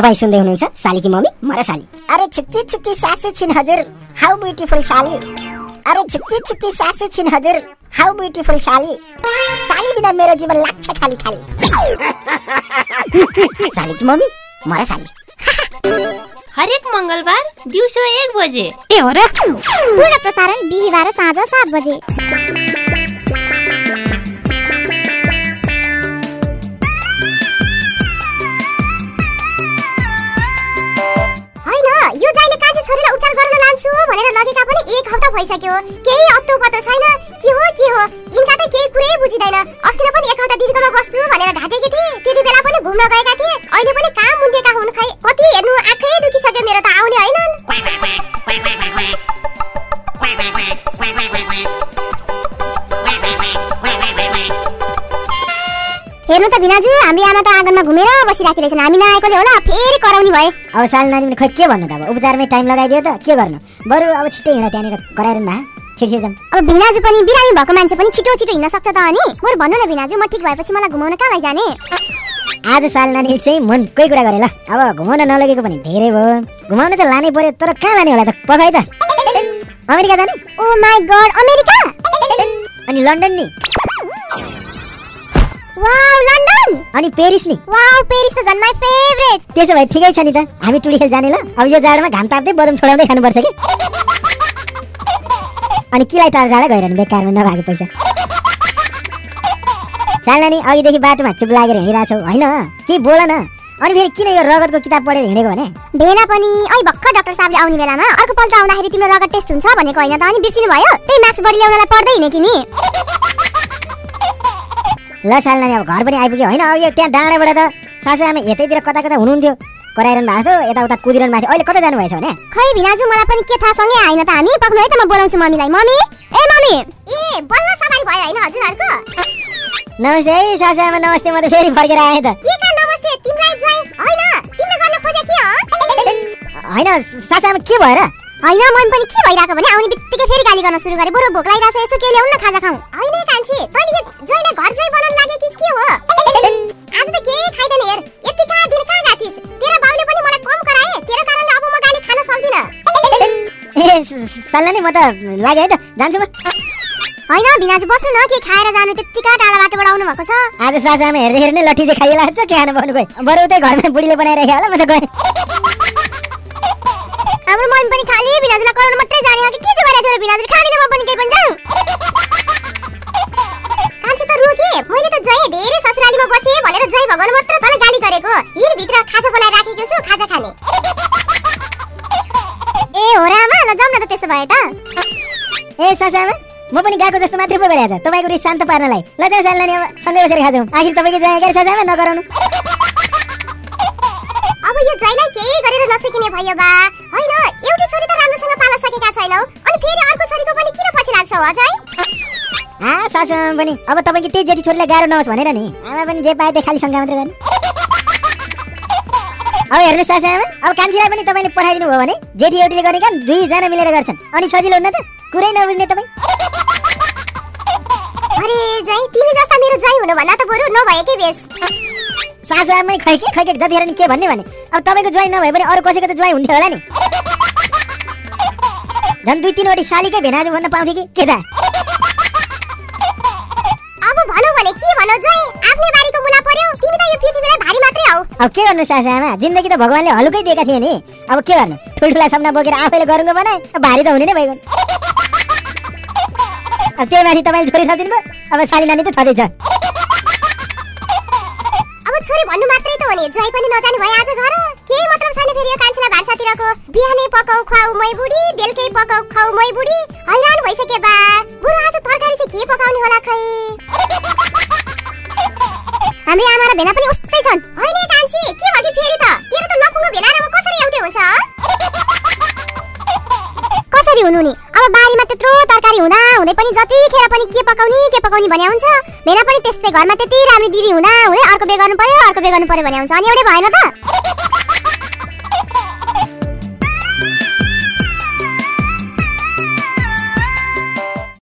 तपाईँ सुन्दै हुनुहुन्छ सालीकी मम्मी मर साली अरे छिच्ची छिच्ची सासु छिन् हजुर हाउ ब्युटिफुल साली अरे छिच्ची छिच्ची सासु छिन् हजुर हाउ ब्युटिफुल साली साली बिना मेरो जीवन लाग्छ खाली खाली। सालीकी मम्मी मर साली हरेक मङ्गलबार दिउँसो एक बजे। ए हो र? पूर्ण प्रसारण बिहिबार साँझ सात बजे। भइसक्यो केही अत्तो पत्तो छैन के हो के हो यिनका त केही कुरै बुझिँदैन अस्ति पनि एक हप्ता दिदीकोमा बस्छु भनेर ढाँटेकी थिए त्यति बेला पनि घुम्न गएका थिए अहिले पनि काम मुन्टेका हुन् खै हेर्नु त भिनाजु हामी आमा त आँगनमा घुमेर बसिराखेको रहेछन्। हामी नआएकोले होला फेरि कराउने भए अब साली नानी खै के भन्नु त अब? उपचारमै टाइम लगाइदियो त के गर्नु? बरु अब छिट्टै हिँड त्यहाँनिर गराएर भए छिटो छिटो जाउँ। अब भिनाजु पनि बिरामी भएको मान्छे पनि छिटो छिटो हिँड्न सक्छ त अनि? बरु भन्नु न भिनाजु म ठिक भएपछि मलाई घुमाउन कहाँ लैजाने? आज साली नानी चाहिँ मनकै कुरा गरे ल अब घुमाउन नलगेको पनि धेरै भयो। घुमाउन त लानै पर्यो तर कहाँ लाने होला त? पकाइ त। अमेरिका जाने? Oh my God America? अनि लन्डन नि? वाउ लन्डन अनि पेरिस नि। वाउ पेरिस त झन् माई फेभरेट त्यसो भए ठिकै छ नि त। हामी टुडी खेल जाने ल। अब यो जाडोमा घाम ताप्दै बदम छोडाउँदै खानुपर्छ कि? अनि किलाई टाढा टाढा गइरहनु बेकारमा नभएको पैसा? साल नानी अघिदेखि बाटोमा चुप लागेर हिँडिरहेको छौ होइन? के बोल न? अनि फेरि किन यो रगतको किताब पढेर हिँडेको भने? भेना पनि अहिले भर्खर डाक्टर साहबले आउने बेलामा अर्को पल्ट आउँदाखेरि तिम्रो रगत टेस्ट हुन्छ भनेको होइन त? अनि बिर्सिनु भयो? त्यही मार्क्स बढी ल्याउनलाई पढ्दै हिँडे कि नि ल साल नानी अब घर पनि आइपुग्यो। होइन अब यो त्यहाँ डाँडाबाट त सासु आमा यतैतिर कता कता हुनुहुन्थ्यो। कराइरहनु भएको थियो यताउता कुदिरहनु भएको थियो। अहिले कता जानुभएछ भने? खै भिनाजु मलाई पनि के थाहा सँगै आइन त हामी। पक्नु है त म बोलाउँछु मम्मीलाई। मम्मी? ए मम्मी! ए बल्ल सवारी भयो होइन हजुरहरूको? नमस्ते है सासु आमा नमस्ते म त फेरि फर्केर आएँ त। के का नमस्ते? तिमीलाई जोइ। होइन तिमीले गर्न खोजे के हो? होइन सासु आमा के भएर? होइन मन पनि के भइरहेको भने आउने बित्तिकै फेरि गाली गर्न सुरु गरे। बरु भोक लागिरहेछ यसो के ल्याउनु न खाजा खाउँ होइन कान्छी तैँले यो जोइलाई घर जोइ बनाउन लागे कि के हो आज त केही खाइदैन हेर यति कहाँ दिन कहाँ गाथिस तेरो बाउले पनि मलाई कम कराए तेरो कारणले अब म गाली खान सक्दिनँ ए सल्लानी म त लाग्यो है त जान्छु म होइन भिनाजु बस्नु न के खाएर जानु त्यत्तिका टाढा बाटोबाट आउनु भएको छ आज सासु आमा हेर्दाखेरि नै लट्ठी चाहिँ खाइरहेको छ के खानु पर्नु गयो बरु उतै घरमा बुढीले बनाइरहेको होला म त गएँ हाम्रो मन पनि खाली भिनाजुलाई कराउन मात्रै जाने हो कि के चाहिँ गरेको थियो भिनाजुले खाँदैन जय भगवान मात्र तँलाई गाली गरेको। हिँड भित्र खाजा बनाएर राखेको छु खाजा खाने। ए हो र आमा ल जाउँ न त त्यसो भए त। ए सासु आमा म पनि गएको जस्तो मात्रै पो गरेको त। तपाईँको रिस शान्त पार्नलाई। ल जाउँ सल्लानी अब सँगै बसेर खाजाउँ। आखिर तपाईँको गरे सासु आमा नगराउनु। अब यो जयलाई केही गरेर नसकिने भयो बा। होइन एउटी छोरी त राम्रोसँग पाल्न सकेका छैनौ। अनि फेरि अर्को छोरीको पनि किन पछि लाग्छौ अजय? आ सासु आमा पनि अब तपाईँको त्यही जेठी छोरीलाई गाह्रो नहोस् भनेर नि। आमा पनि जे पाए त्यो खाली शङ्का मात्रै गर्ने। अब हेर्नु सासु आमा अब कान्छीलाई पनि तपाईँले पठाइदिनु भयो भने जेठी एउटीले गर्ने काम दुईजना मिलेर गर्छन्। अनि सजिलो हुन्न त कुरै नबुझ्ने तपाईँ। अरे जय तिमी जस्ता मेरो जय हुनु भन्दा त बरु नभएकै बेस सासु आमै खै के खै के जतिखेर नि के भन्ने भने। अब तपाईँको ज्वाइन नभए पनि अरू कसैको त ज्वाइन हुन्थ्यो होला नि। झन् दुई तिनवटी सालीकै भेनाजु भन्न पाउँथे कि? के त आफ्नै बारीको मुला पर्यो तिमी त यो पृथ्वीलाई भारी मात्रै हौ। अब के गर्नु सासु आमा? जिन्दगी त भगवान्ले हलुकै दिएका थिए नि। अब के गर्नु? ठुल्ठुला सपना बोकेर आफैले बनाए अब भारी त हुने नै भइगयो। अब त्यही माथि तपाईँले छोरी थपिदिनु भयो। अब साली नानी त छँदैछ अब छोरी भन्नु मात्रै त हो नि। जय पनि नजाने भयो आज घर। केही मतलब छैन फेरि यो कान्छीलाई भान्सातिरको। बिहानै पकाउ खुवाउ मै बुढी बेलुकै पकाउ खुवाउ मै बुढी हैरान भइसके बा। बरु आज तरकारी चाहिँ के पकाउने होला खै? हाम्रो आमा र भेना पनि उस्तै छन् होइन कान्छी के भयो फेरि त तेरो त नपुङ्गो भेना र म कसरी एउटै हुन्छ? कसरी हुनु नि अब बारीमा त्यत्रो तरकारी हुँदा हुँदै पनि जतिखेर पनि के पकाउने के पकाउने भने हुन्छ भेना पनि त्यस्तै घरमा त्यति राम्रो दिदी हुँदा हुँदै अर्को बे गर्नु पर्यो अर्को बे गर्नु पर्यो भने हुन्छ अनि एउटै भएन त